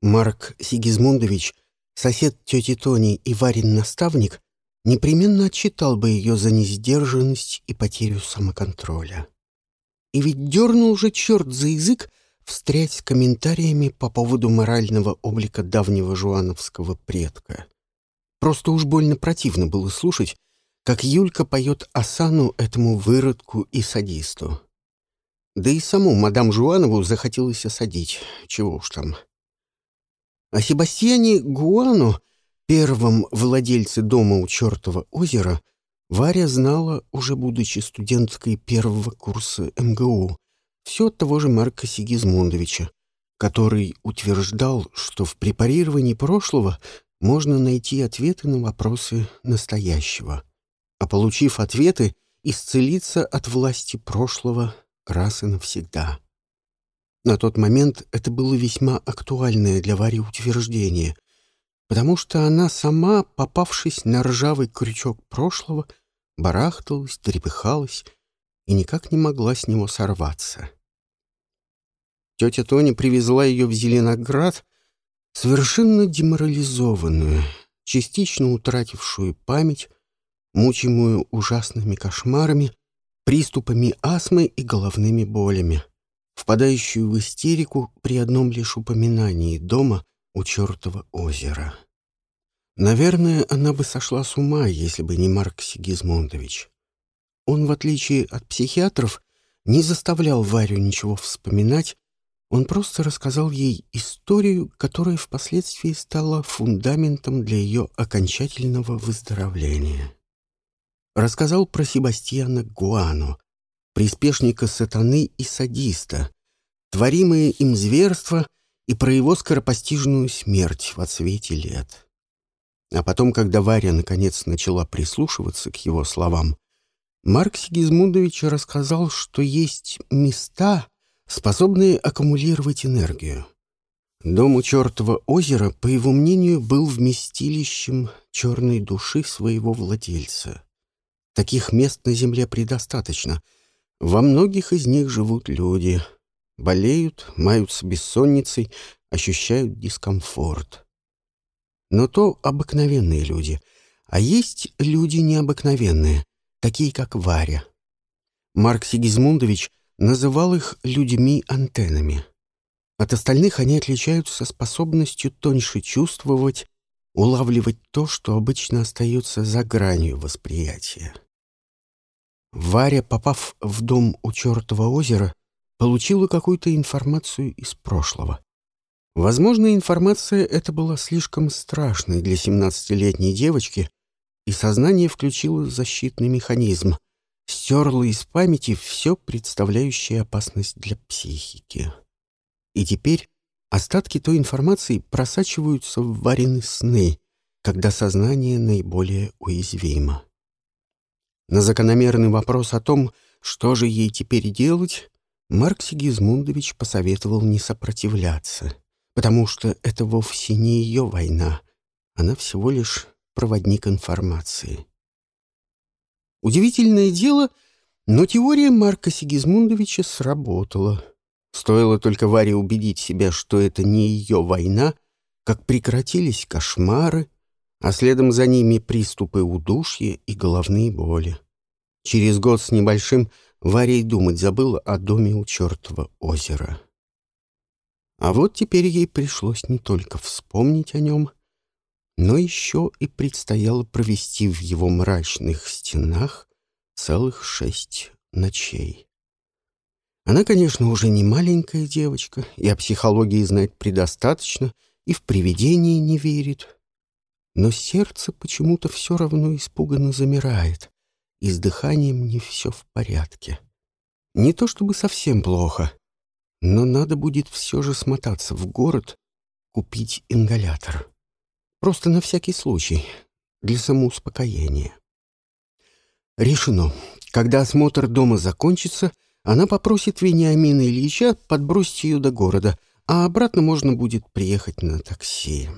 Марк Сигизмундович, сосед тети Тони и Варин наставник, непременно отчитал бы ее за несдержанность и потерю самоконтроля. И ведь дернул же черт за язык встрять с комментариями по поводу морального облика давнего жуановского предка. Просто уж больно противно было слушать, как Юлька поет осану этому выродку и садисту. Да и саму мадам Жуанову захотелось осадить, чего уж там. О Себастьяне Гуану, первом владельце дома у чертова озера, Варя знала, уже будучи студенткой первого курса МГУ, все от того же Марка Сигизмундовича, который утверждал, что в препарировании прошлого можно найти ответы на вопросы настоящего, а получив ответы, исцелиться от власти прошлого раз и навсегда. На тот момент это было весьма актуальное для Вари утверждение, потому что она сама, попавшись на ржавый крючок прошлого, барахталась, трепыхалась и никак не могла с него сорваться. Тетя Тоня привезла ее в Зеленоград, совершенно деморализованную, частично утратившую память, мучимую ужасными кошмарами, приступами астмы и головными болями, впадающую в истерику при одном лишь упоминании дома у чертова озера. Наверное, она бы сошла с ума, если бы не Марк Сигизмундович. Он, в отличие от психиатров, не заставлял Варю ничего вспоминать он просто рассказал ей историю, которая впоследствии стала фундаментом для ее окончательного выздоровления. Рассказал про Себастьяна Гуану, приспешника сатаны и садиста, творимые им зверства и про его скоропостижную смерть в отсвете лет. А потом, когда Варя наконец начала прислушиваться к его словам, Марк Сигизмундович рассказал, что есть места, способные аккумулировать энергию. Дом у чертова озера, по его мнению, был вместилищем черной души своего владельца. Таких мест на Земле предостаточно. Во многих из них живут люди. Болеют, маются бессонницей, ощущают дискомфорт. Но то обыкновенные люди. А есть люди необыкновенные, такие как Варя. Марк Сигизмундович называл их людьми-антеннами. От остальных они отличаются способностью тоньше чувствовать, улавливать то, что обычно остается за гранью восприятия. Варя, попав в дом у чертова озера, получила какую-то информацию из прошлого. Возможно, информация эта была слишком страшной для 17-летней девочки, и сознание включило защитный механизм, стерла из памяти все представляющее опасность для психики. И теперь остатки той информации просачиваются в варены сны, когда сознание наиболее уязвимо. На закономерный вопрос о том, что же ей теперь делать, Марк Сигизмундович посоветовал не сопротивляться, потому что это вовсе не ее война, она всего лишь проводник информации. Удивительное дело, но теория Марка Сигизмундовича сработала. Стоило только Варе убедить себя, что это не ее война, как прекратились кошмары, а следом за ними приступы удушья и головные боли. Через год с небольшим Варя и думать забыла о доме у чертова озера. А вот теперь ей пришлось не только вспомнить о нем, но еще и предстояло провести в его мрачных стенах целых шесть ночей. Она, конечно, уже не маленькая девочка, и о психологии знает предостаточно, и в привидения не верит. Но сердце почему-то все равно испуганно замирает, и с дыханием не все в порядке. Не то чтобы совсем плохо, но надо будет все же смотаться в город, купить ингалятор. Просто на всякий случай, для самоуспокоения. Решено. Когда осмотр дома закончится, она попросит Вениамина Ильича подбросить ее до города, а обратно можно будет приехать на такси.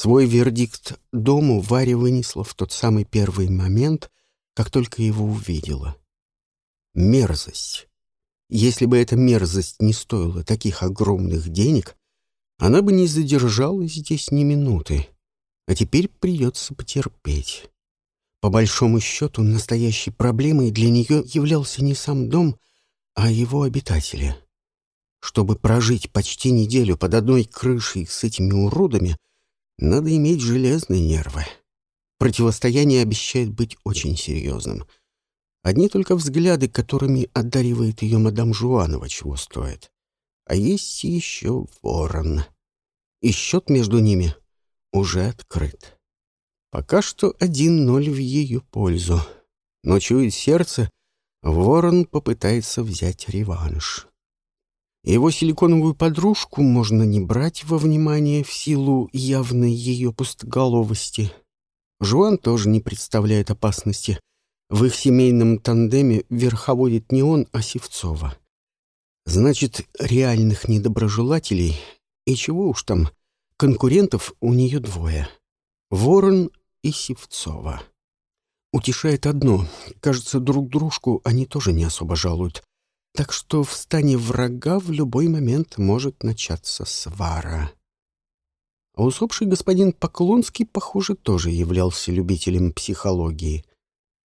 Свой вердикт дому Варя вынесла в тот самый первый момент, как только его увидела. Мерзость. Если бы эта мерзость не стоила таких огромных денег, она бы не задержалась здесь ни минуты, а теперь придется потерпеть. По большому счету, настоящей проблемой для нее являлся не сам дом, а его обитатели. Чтобы прожить почти неделю под одной крышей с этими уродами, надо иметь железные нервы. Противостояние обещает быть очень серьезным. Одни только взгляды, которыми одаривает ее мадам Жуанова, чего стоит. А есть еще ворон. И счет между ними уже открыт. Пока что один ноль в ее пользу. Но чует сердце, ворон попытается взять реванш. Его силиконовую подружку можно не брать во внимание в силу явной ее пустоголовости. Жуан тоже не представляет опасности. В их семейном тандеме верховодит не он, а Севцова. Значит, реальных недоброжелателей, и чего уж там, конкурентов у нее двое. Ворон и Севцова. Утешает одно. Кажется, друг дружку они тоже не особо жалуют. Так что в стане врага в любой момент может начаться свара. А усопший господин Поклонский, похоже, тоже являлся любителем психологии.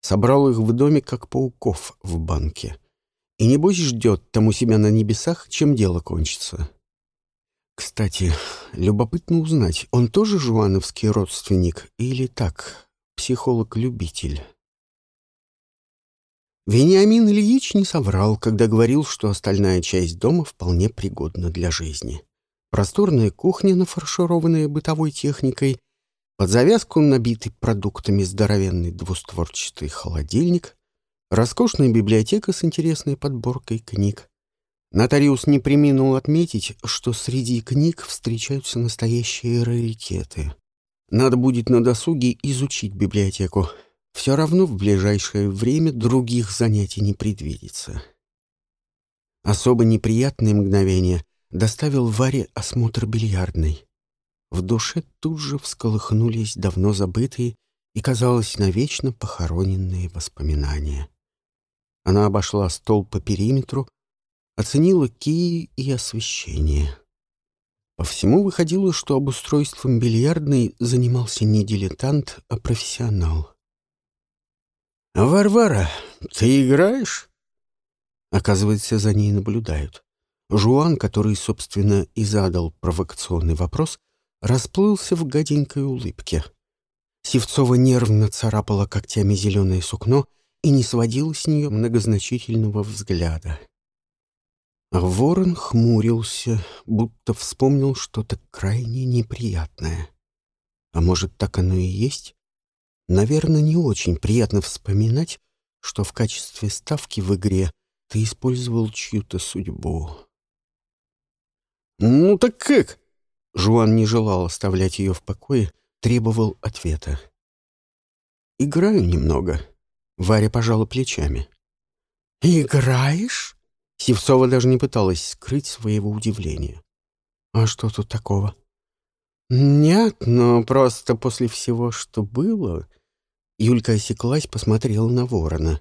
Собрал их в доме, как пауков в банке. И небось ждет там у себя на небесах, чем дело кончится. Кстати, любопытно узнать, он тоже жуановский родственник или так, психолог-любитель? Вениамин Ильич не соврал, когда говорил, что остальная часть дома вполне пригодна для жизни. Просторная кухня, нафаршированная бытовой техникой, под завязку набитый продуктами здоровенный двустворчатый холодильник, роскошная библиотека с интересной подборкой книг. Нотариус не приминул отметить, что среди книг встречаются настоящие раритеты. Надо будет на досуге изучить библиотеку, все равно в ближайшее время других занятий не предвидится. Особо неприятное мгновение доставил Варе осмотр бильярдной. В душе тут же всколыхнулись давно забытые и, казалось, навечно похороненные воспоминания. Она обошла стол по периметру, оценила кии и освещение. По всему выходило, что обустройством бильярдной занимался не дилетант, а профессионал. «Варвара, ты играешь?» Оказывается, за ней наблюдают. Жуан, который, собственно, и задал провокационный вопрос, расплылся в гаденькой улыбке. Севцова нервно царапала когтями зеленое сукно и не сводила с нее многозначительного взгляда. Ворон хмурился, будто вспомнил что-то крайне неприятное. А может, так оно и есть? Наверное, не очень приятно вспоминать, что в качестве ставки в игре ты использовал чью-то судьбу. «Ну так как?» Жуан не желал оставлять ее в покое, требовал ответа. «Играю немного». Варя пожала плечами. «Играешь?» Севцова даже не пыталась скрыть своего удивления. «А что тут такого?» «Нет, но просто после всего, что было...» Юлька осеклась, посмотрела на ворона.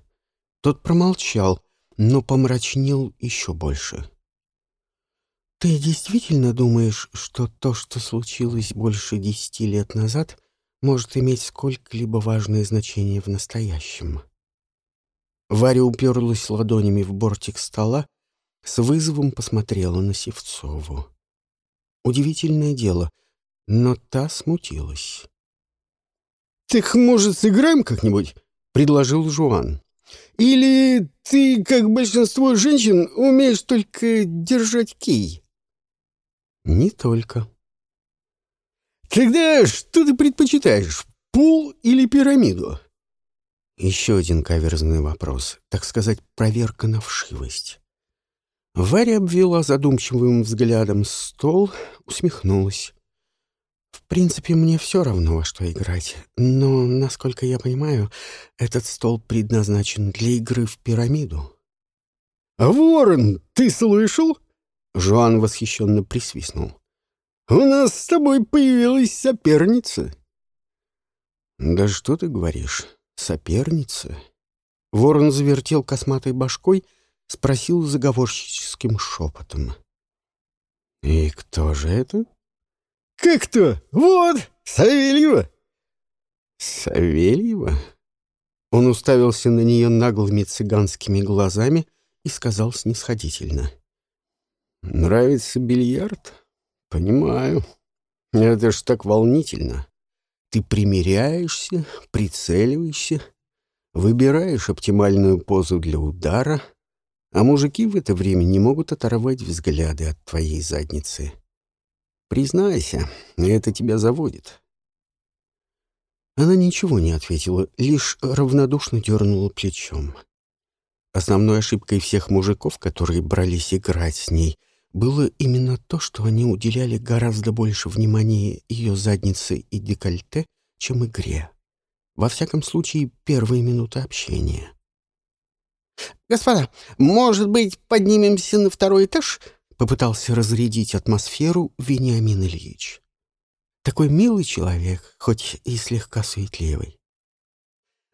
Тот промолчал, но помрачнел еще больше. «Ты действительно думаешь, что то, что случилось больше десяти лет назад, может иметь сколько-либо важное значение в настоящем?» Варя уперлась ладонями в бортик стола, с вызовом посмотрела на Севцову. Удивительное дело, но та смутилась. «Так, может, сыграем как-нибудь?» — предложил Жуан. «Или ты, как большинство женщин, умеешь только держать кий?» «Не только». «Тогда что ты предпочитаешь, пул или пирамиду?» Еще один каверзный вопрос, так сказать, проверка на вшивость. Варя обвела задумчивым взглядом стол, усмехнулась. В принципе, мне все равно, во что играть. Но, насколько я понимаю, этот стол предназначен для игры в пирамиду. «А «Ворон, ты слышал?» Жуан восхищенно присвистнул. «У нас с тобой появилась соперница». «Да что ты говоришь? Соперница?» Ворон завертел косматой башкой, спросил заговорщическим шепотом. «И кто же это?» «Как то? Вот, Савельева!» «Савельева?» Он уставился на нее наглыми цыганскими глазами и сказал снисходительно. «Нравится бильярд? Понимаю. Это ж так волнительно. Ты примеряешься, прицеливаешься, выбираешь оптимальную позу для удара, а мужики в это время не могут оторвать взгляды от твоей задницы. Признайся, это тебя заводит. Она ничего не ответила, лишь равнодушно дернула плечом. Основной ошибкой всех мужиков, которые брались играть с ней, было именно то, что они уделяли гораздо больше внимания ее заднице и декольте, чем игре. Во всяком случае, первые минуты общения. «Господа, может быть, поднимемся на второй этаж?» — попытался разрядить атмосферу Вениамин Ильич. Такой милый человек, хоть и слегка суетливый.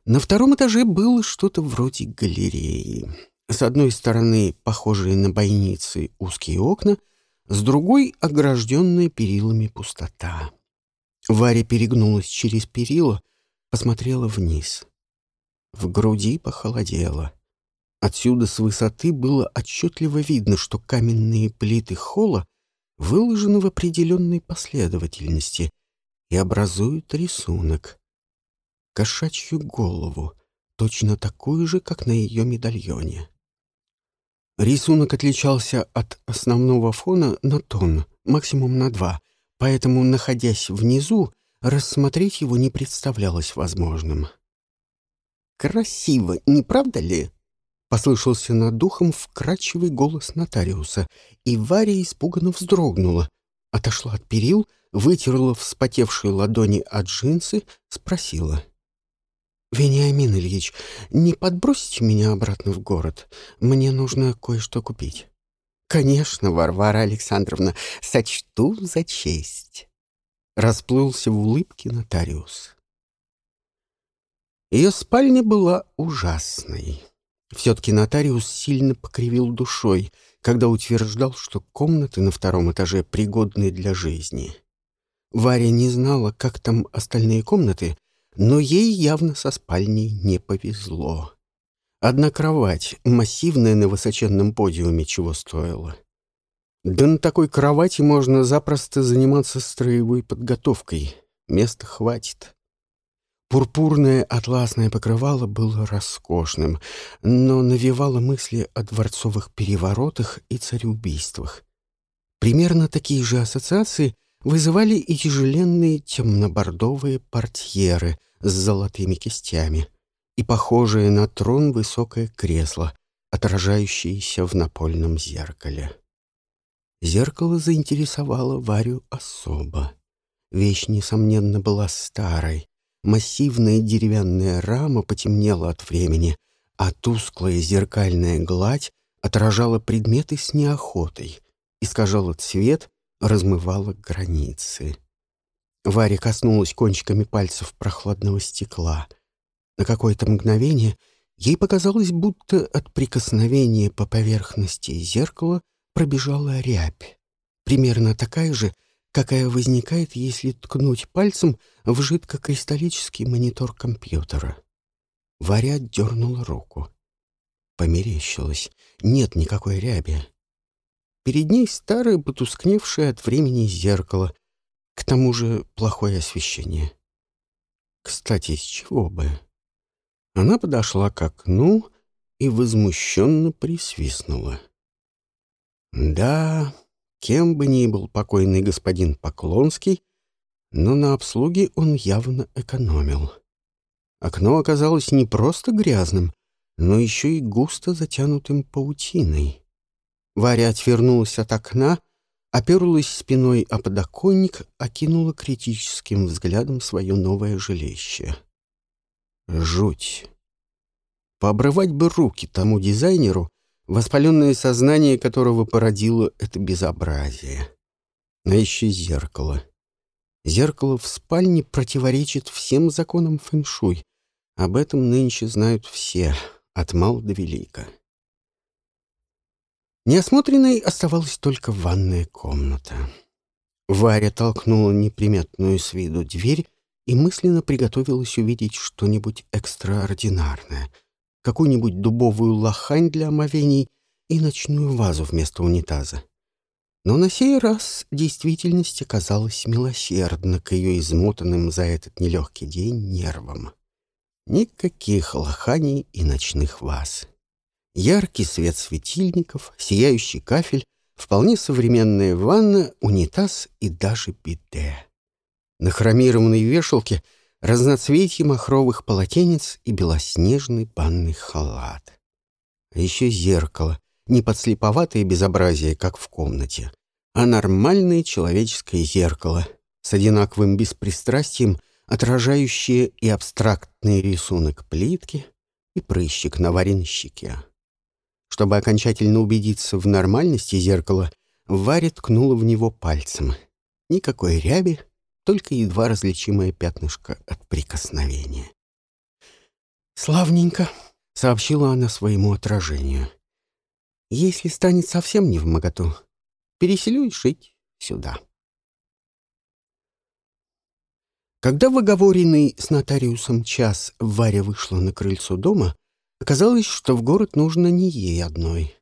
На втором этаже было что-то вроде галереи. С одной стороны похожие на бойницы узкие окна, с другой — огражденная перилами пустота. Варя перегнулась через перила, посмотрела вниз. В груди похолодело. Отсюда с высоты было отчетливо видно, что каменные плиты холла выложены в определенной последовательности и образуют рисунок. Кошачью голову, точно такую же, как на ее медальоне. Рисунок отличался от основного фона на тон, максимум на два, поэтому, находясь внизу, рассмотреть его не представлялось возможным. «Красиво, не правда ли?» Послышался над духом вкрадчивый голос нотариуса, и Варя испуганно вздрогнула, отошла от перил, вытерла вспотевшие ладони от джинсы, спросила. «Вениамин Ильич, не подбросите меня обратно в город? Мне нужно кое-что купить». «Конечно, Варвара Александровна, сочту за честь». Расплылся в улыбке нотариус. Ее спальня была ужасной. Все-таки нотариус сильно покривил душой, когда утверждал, что комнаты на втором этаже пригодны для жизни. Варя не знала, как там остальные комнаты, но ей явно со спальней не повезло. Одна кровать, массивная на высоченном подиуме, чего стоила. Да на такой кровати можно запросто заниматься строевой подготовкой. Места хватит. Пурпурное атласное покрывало было роскошным, но навевало мысли о дворцовых переворотах и цареубийствах. Примерно такие же ассоциации вызывали и тяжеленные темно-бордовые портьеры с золотыми кистями и похожее на трон высокое кресло, отражающееся в напольном зеркале. Зеркало заинтересовало Варю особо. Вещь, несомненно, была старой, Массивная деревянная рама потемнела от времени, а тусклая зеркальная гладь отражала предметы с неохотой, искажала цвет, размывала границы. Варя коснулась кончиками пальцев прохладного стекла. На какое-то мгновение ей показалось, будто от прикосновения по поверхности зеркала пробежала рябь. Примерно такая же, какая возникает, если ткнуть пальцем в жидкокристаллический монитор компьютера. Варя дернула руку. Померещилась. Нет никакой ряби. Перед ней старое, потускневшее от времени зеркало. К тому же плохое освещение. Кстати, с чего бы? Она подошла к окну и возмущенно присвистнула. Да, Кем бы ни был покойный господин Поклонский, но на обслуге он явно экономил. Окно оказалось не просто грязным, но еще и густо затянутым паутиной. Варя отвернулась от окна, оперлась спиной о подоконник, окинула критическим взглядом свое новое жилище. Жуть. Пообрывать бы руки тому дизайнеру, воспаленное сознание которого породило это безобразие. А еще зеркало. Зеркало в спальне противоречит всем законам фэншуй. Об этом нынче знают все, от мал до велика. Неосмотренной оставалась только ванная комната. Варя толкнула неприметную с виду дверь и мысленно приготовилась увидеть что-нибудь экстраординарное, какую-нибудь дубовую лохань для омовений и ночную вазу вместо унитаза. Но на сей раз действительность оказалась милосердна к ее измотанным за этот нелегкий день нервам. Никаких лоханий и ночных ваз. Яркий свет светильников, сияющий кафель, вполне современная ванна, унитаз и даже биде. На хромированной вешалке разноцветье махровых полотенец и белоснежный банный халат. А еще зеркало, не подслеповатое безобразие, как в комнате, а нормальное человеческое зеркало с одинаковым беспристрастием, отражающее и абстрактный рисунок плитки, и прыщик на вареной щеке. Чтобы окончательно убедиться в нормальности зеркала, Варя ткнула в него пальцем. Никакой ряби, только едва различимое пятнышко от прикосновения. «Славненько», — сообщила она своему отражению. «Если станет совсем не в моготу, переселюсь жить сюда». Когда в оговоренный с нотариусом час Варя вышла на крыльцо дома, оказалось, что в город нужно не ей одной.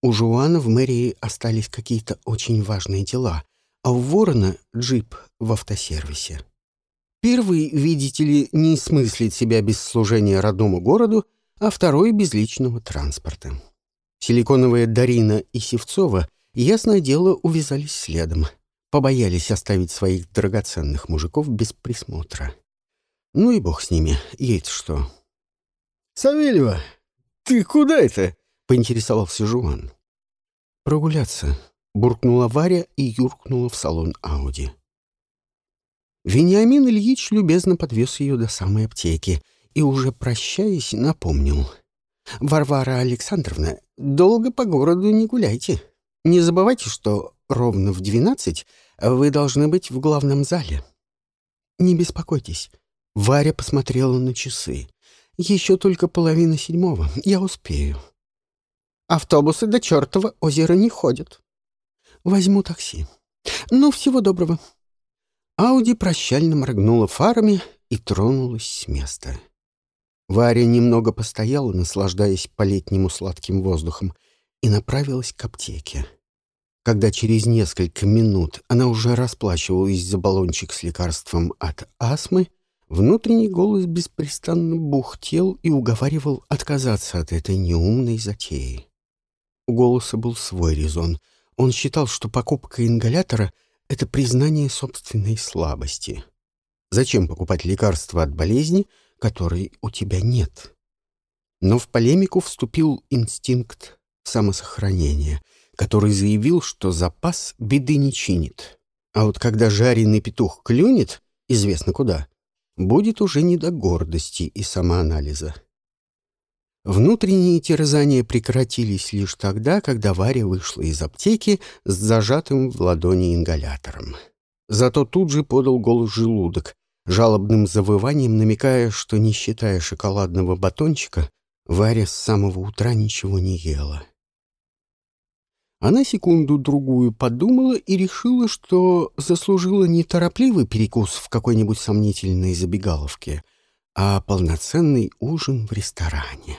У Жуана в мэрии остались какие-то очень важные дела, а у Ворона — джип в автосервисе. Первый, видите ли, не смыслит себя без служения родному городу, а второй — без личного транспорта. Силиконовая Дарина и Севцова, ясное дело, увязались следом — побоялись оставить своих драгоценных мужиков без присмотра. Ну и бог с ними, ей что. «Савельева, ты куда это?» — поинтересовался Жуан. «Прогуляться», — буркнула Варя и юркнула в салон Ауди. Вениамин Ильич любезно подвез ее до самой аптеки и, уже прощаясь, напомнил. «Варвара Александровна, долго по городу не гуляйте. Не забывайте, что ровно в двенадцать вы должны быть в главном зале. Не беспокойтесь. Варя посмотрела на часы. Еще только половина седьмого. Я успею. Автобусы до чертова озера не ходят. Возьму такси. Ну, всего доброго. Ауди прощально моргнула фарами и тронулась с места. Варя немного постояла, наслаждаясь по-летнему сладким воздухом, и направилась к аптеке. Когда через несколько минут она уже расплачивалась за баллончик с лекарством от астмы, внутренний голос беспрестанно бухтел и уговаривал отказаться от этой неумной затеи. У голоса был свой резон. Он считал, что покупка ингалятора — это признание собственной слабости. Зачем покупать лекарство от болезни, которой у тебя нет? Но в полемику вступил инстинкт самосохранения — который заявил, что запас беды не чинит. А вот когда жареный петух клюнет, известно куда, будет уже не до гордости и самоанализа. Внутренние терзания прекратились лишь тогда, когда Варя вышла из аптеки с зажатым в ладони ингалятором. Зато тут же подал голос желудок, жалобным завыванием намекая, что, не считая шоколадного батончика, Варя с самого утра ничего не ела. Она секунду-другую подумала и решила, что заслужила не торопливый перекус в какой-нибудь сомнительной забегаловке, а полноценный ужин в ресторане.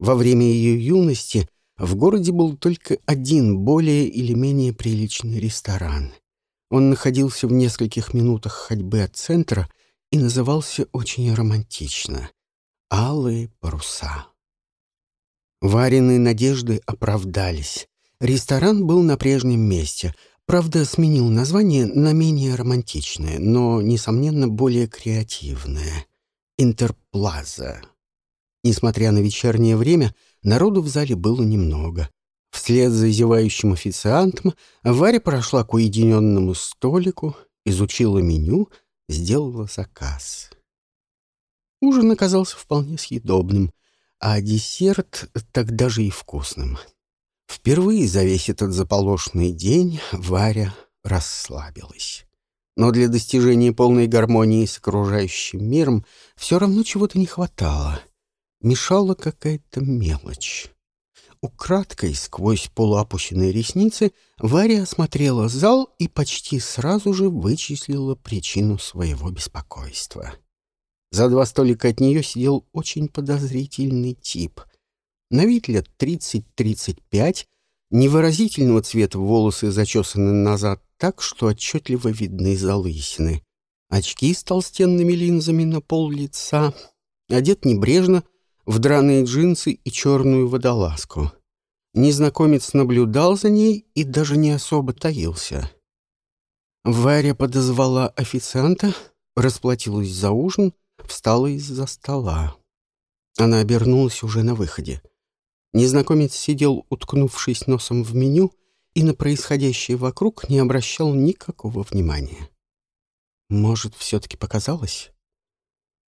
Во время ее юности в городе был только один более или менее приличный ресторан. Он находился в нескольких минутах ходьбы от центра и назывался очень романтично «Алые паруса». Вареные надежды оправдались. Ресторан был на прежнем месте, правда, сменил название на менее романтичное, но, несомненно, более креативное — «Интерплаза». Несмотря на вечернее время, народу в зале было немного. Вслед за зевающим официантом Варя прошла к уединенному столику, изучила меню, сделала заказ. Ужин оказался вполне съедобным, а десерт так даже и вкусным — Впервые за весь этот заполошный день Варя расслабилась. Но для достижения полной гармонии с окружающим миром все равно чего-то не хватало. Мешала какая-то мелочь. украдкой сквозь полуопущенные ресницы Варя осмотрела зал и почти сразу же вычислила причину своего беспокойства. За два столика от нее сидел очень подозрительный тип. На вид лет 30-35, невыразительного цвета волосы зачесаны назад так, что отчетливо видны залысины. Очки с толстенными линзами на пол лица, одет небрежно, в драные джинсы и черную водолазку. Незнакомец наблюдал за ней и даже не особо таился. Варя подозвала официанта, расплатилась за ужин, встала из-за стола. Она обернулась уже на выходе. Незнакомец сидел, уткнувшись носом в меню, и на происходящее вокруг не обращал никакого внимания. Может, все-таки показалось?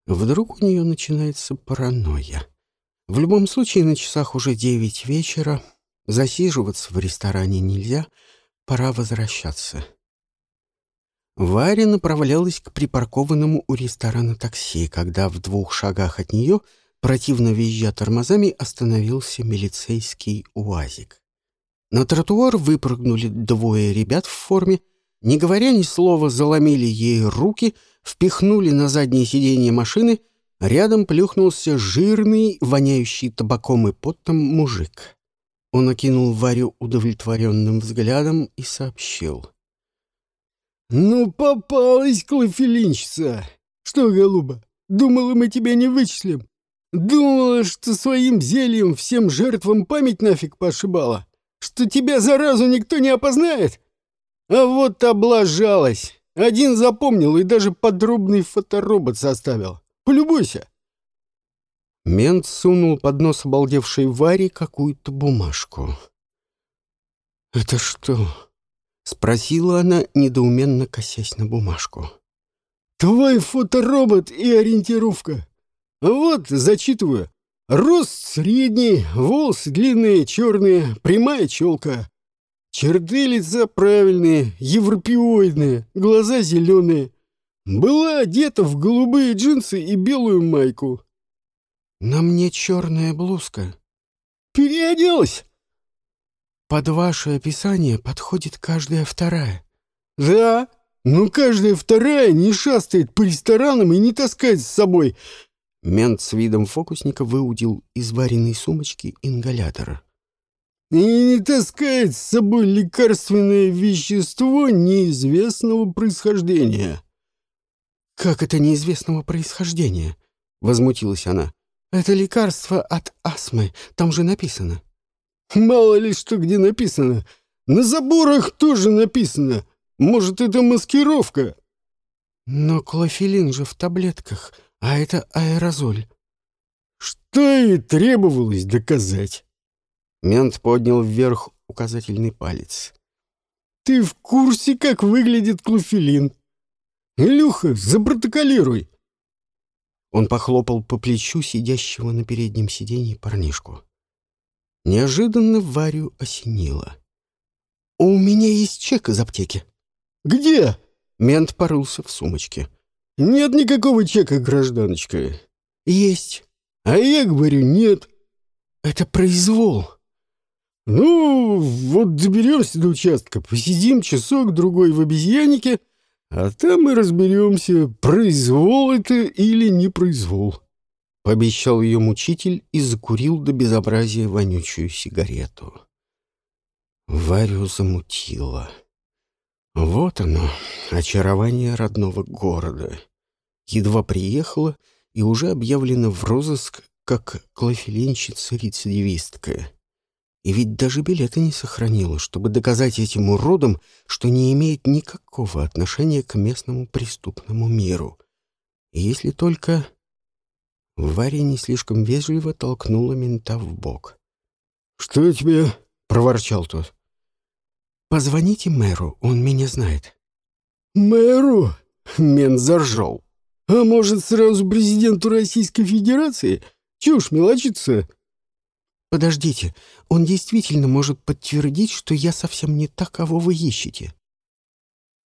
Вдруг у нее начинается паранойя. В любом случае, на часах уже девять вечера. Засиживаться в ресторане нельзя. Пора возвращаться. Варя направлялась к припаркованному у ресторана такси, когда в двух шагах от нее, противно визжа тормозами, остановился милицейский УАЗик. На тротуар выпрыгнули двое ребят в форме, не говоря ни слова, заломили ей руки, впихнули на заднее сиденье машины, рядом плюхнулся жирный, воняющий табаком и потом мужик. Он окинул Варю удовлетворенным взглядом и сообщил. «Ну, попалась клофелинщица! Что, голуба, думала, мы тебя не вычислим? Думала, что своим зельем всем жертвам память нафиг пошибала? Что тебя заразу никто не опознает? А вот облажалась. Один запомнил и даже подробный фоторобот составил. Полюбуйся. Мент сунул под нос обалдевшей Варе какую-то бумажку. «Это что?» — спросила она, недоуменно косясь на бумажку. «Твой фоторобот и ориентировка. Вот, зачитываю. Рост средний, волосы длинные, черные, прямая челка. Черты лица правильные, европеоидные, глаза зеленые. Была одета в голубые джинсы и белую майку. На мне черная блузка. Переоделась? Под ваше описание подходит каждая вторая. Да, но каждая вторая не шастает по ресторанам и не таскает с собой. Мент с видом фокусника выудил из вареной сумочки ингалятор и не таскает с собой лекарственное вещество неизвестного происхождения. «Как это неизвестного происхождения?» — возмутилась она. «Это лекарство от астмы, там же написано». «Мало ли что где написано. На заборах тоже написано. Может, это маскировка?» «Но клофелин же в таблетках, а это аэрозоль». «Что и требовалось доказать». Мент поднял вверх указательный палец. «Ты в курсе, как выглядит клофелин? Илюха, запротоколируй!» Он похлопал по плечу сидящего на переднем сиденье парнишку. Неожиданно Варю осенило. «У меня есть чек из аптеки». «Где?» Мент порылся в сумочке. «Нет никакого чека, гражданочка». «Есть». «А я говорю, нет». «Это произвол». «Ну, вот доберемся до участка, посидим часок-другой в обезьяннике, а там и разберемся, произвол это или не произвол», — пообещал ее мучитель и закурил до безобразия вонючую сигарету. Варю замутило. Вот оно, очарование родного города. Едва приехала и уже объявлена в розыск как клофелинщица-рецидивистка. И ведь даже билета не сохранила, чтобы доказать этим уродам, что не имеет никакого отношения к местному преступному миру. И если только... Варя не слишком вежливо толкнула мента в бок. «Что тебе?» — проворчал тот. «Позвоните мэру, он меня знает». «Мэру?» — мент заржал. «А может, сразу президенту Российской Федерации? Чушь мелочится?» «Подождите, он действительно может подтвердить, что я совсем не та, кого вы ищете».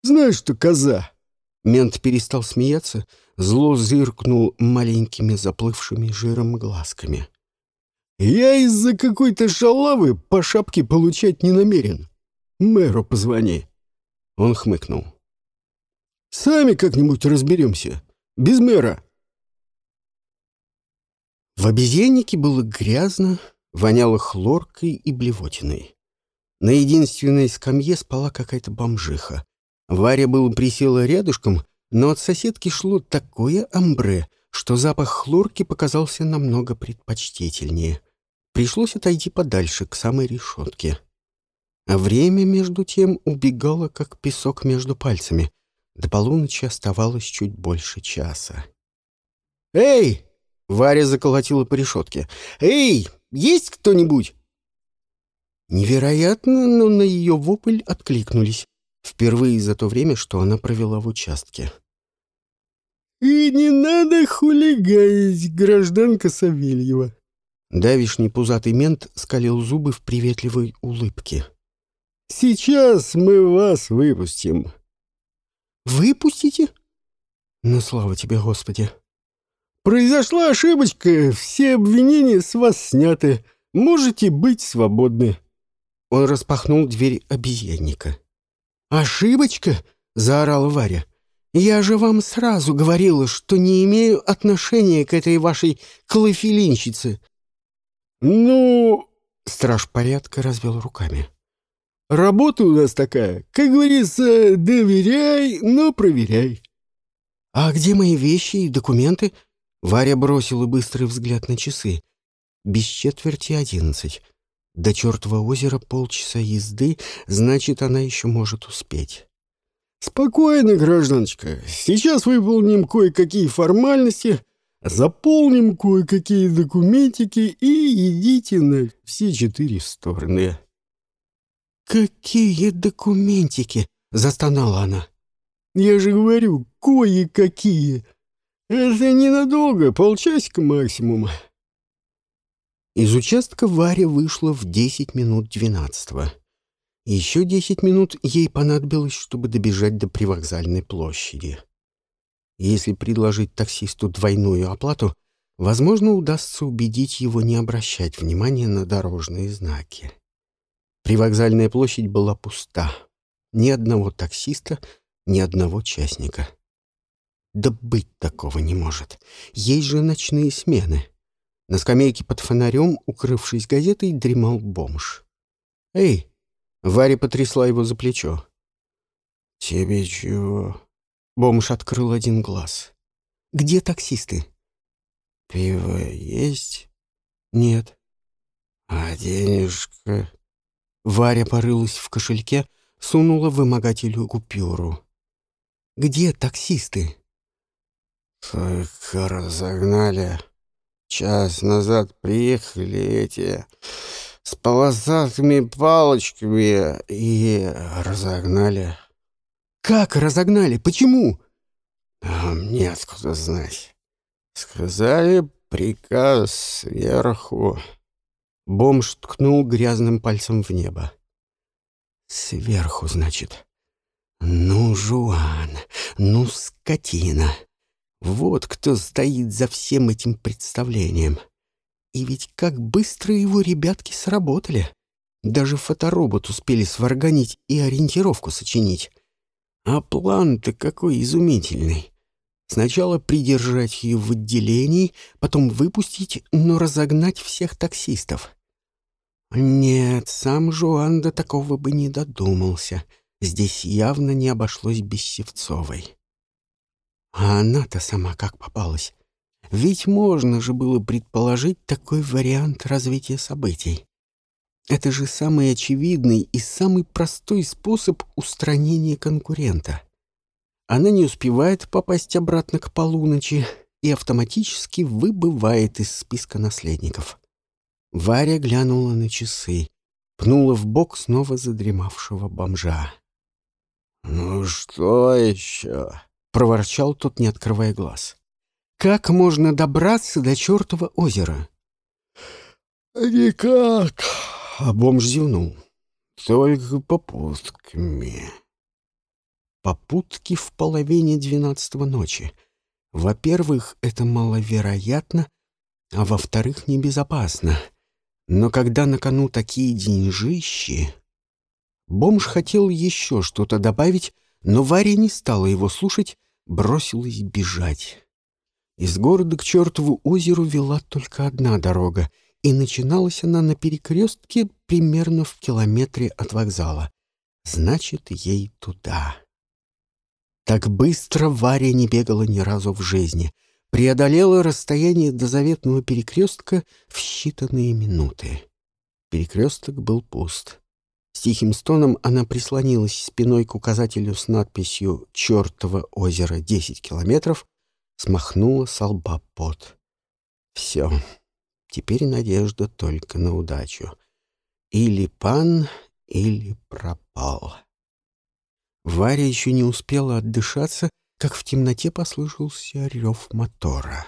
«Знаешь что, коза?» Мент перестал смеяться, зло зыркнул маленькими заплывшими жиром глазками. Я из-за какой-то шалавы по шапке получать не намерен. Мэру позвони. Он хмыкнул. Сами как-нибудь разберемся. Без мэра. В обезьяннике было грязно, воняло хлоркой и блевотиной. На единственной скамье спала какая-то бомжиха. Варя было присела рядышком, но от соседки шло такое амбре, что запах хлорки показался намного предпочтительнее. Пришлось отойти подальше, к самой решетке. А время, между тем, убегало, как песок между пальцами. До полуночи оставалось чуть больше часа. «Эй!» — Варя заколотила по решетке. «Эй! Есть кто-нибудь?» Невероятно, но на ее вопль откликнулись. Впервые за то время, что она провела в участке. «И не надо хулиганить, гражданка Савельева!» Давишний пузатый мент скалил зубы в приветливой улыбке. «Сейчас мы вас выпустим». «Выпустите?» «Ну, слава тебе, Господи!» «Произошла ошибочка, все обвинения с вас сняты. Можете быть свободны». Он распахнул дверь обезьянника. «Ошибочка?» — заорала Варя. «Я же вам сразу говорила, что не имею отношения к этой вашей клофелинщице. «Ну...» — страж порядка развел руками. «Работа у нас такая. Как говорится, доверяй, но проверяй». «А где мои вещи и документы?» Варя бросила быстрый взгляд на часы. Без четверти одиннадцать. До чертова озера полчаса езды, значит, она еще может успеть. «Спокойно, гражданочка. Сейчас выполним кое-какие формальности, Заполним кое-какие документики и идите на все четыре стороны. «Какие документики?» — застонала она. «Я же говорю, кое-какие. Это ненадолго, полчасика максимум». Из участка Варя вышла в десять минут двенадцатого. Еще десять минут ей понадобилось, чтобы добежать до привокзальной площади. Если предложить таксисту двойную оплату, возможно, удастся убедить его не обращать внимания на дорожные знаки. Привокзальная площадь была пуста. Ни одного таксиста, ни одного частника. Да быть такого не может. Есть же ночные смены. На скамейке под фонарем, укрывшись газетой, дремал бомж. «Эй!» — Варя потрясла его за плечо. «Тебе чего?» Бомж открыл один глаз. «Где таксисты?» «Пиво есть?» «Нет». «А денежка?» Варя порылась в кошельке, сунула вымогателю купюру. «Где таксисты?» «Только разогнали. Час назад приехали эти с полосатыми палочками и разогнали». «Как разогнали? Почему?» а «Мне откуда знать. Сказали приказ сверху». Бомж ткнул грязным пальцем в небо. «Сверху, значит. Ну, Жуан, ну, скотина. Вот кто стоит за всем этим представлением. И ведь как быстро его ребятки сработали. Даже фоторобот успели сварганить и ориентировку сочинить. А план-то какой изумительный. Сначала придержать ее в отделении, потом выпустить, но разогнать всех таксистов. Нет, сам Жуан до такого бы не додумался. Здесь явно не обошлось без Севцовой. А она-то сама как попалась? Ведь можно же было предположить такой вариант развития событий. Это же самый очевидный и самый простой способ устранения конкурента. Она не успевает попасть обратно к полуночи и автоматически выбывает из списка наследников. Варя глянула на часы, пнула в бок снова задремавшего бомжа. «Ну что еще?» — проворчал тот, не открывая глаз. «Как можно добраться до чертова озера?» «Никак!» а бомж зевнул. «Только попутками». Попутки в половине двенадцатого ночи. Во-первых, это маловероятно, а во-вторых, небезопасно. Но когда на кону такие деньжищи... Бомж хотел еще что-то добавить, но Варя не стала его слушать, бросилась бежать. Из города к чертову озеру вела только одна дорога, и начиналась она на перекрестке примерно в километре от вокзала. Значит, ей туда. Так быстро Варя не бегала ни разу в жизни. Преодолела расстояние до заветного перекрестка в считанные минуты. Перекресток был пуст. С тихим стоном она прислонилась спиной к указателю с надписью «Чёртово озеро 10 километров», смахнула с лба пот. Все. Теперь надежда только на удачу. Или пан, или пропал. Варя еще не успела отдышаться, как в темноте послышался рев мотора.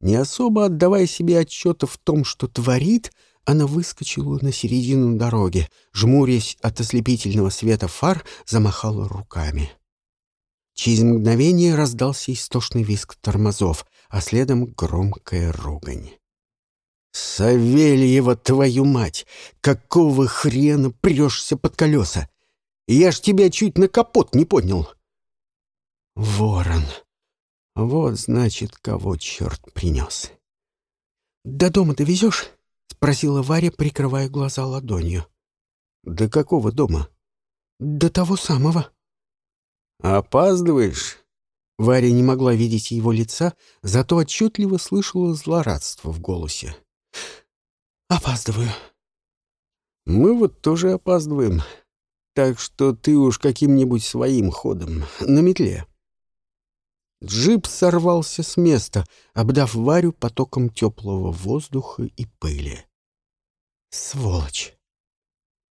Не особо отдавая себе отчета в том, что творит, она выскочила на середину дороги, жмурясь от ослепительного света фар, замахала руками. Через мгновение раздался истошный визг тормозов, а следом громкая ругань. «Савельева, твою мать! Какого хрена прешься под колеса? Я ж тебя чуть на капот не поднял!» «Ворон! Вот, значит, кого черт принес!» «До дома ты везешь?» — спросила Варя, прикрывая глаза ладонью. «До какого дома?» «До того самого». «Опаздываешь?» Варя не могла видеть его лица, зато отчетливо слышала злорадство в голосе. «Опаздываю». «Мы вот тоже опаздываем. Так что ты уж каким-нибудь своим ходом, на метле». Джип сорвался с места, обдав Варю потоком теплого воздуха и пыли. «Сволочь!»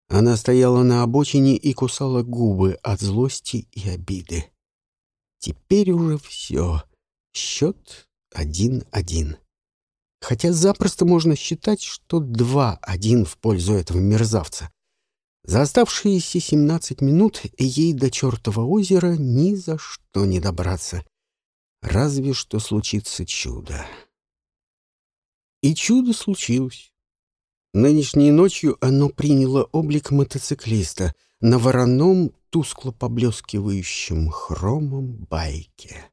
Она стояла на обочине и кусала губы от злости и обиды. Теперь уже все. Счет один-один. Хотя запросто можно считать, что два-один в пользу этого мерзавца. За оставшиеся семнадцать минут ей до чертова озера ни за что не добраться. Разве что случится чудо. И чудо случилось. Нынешней ночью оно приняло облик мотоциклиста на вороном, тускло поблескивающем хромом байке.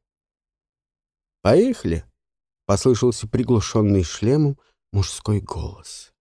«Поехали!» — послышался приглушенный шлемом мужской голос.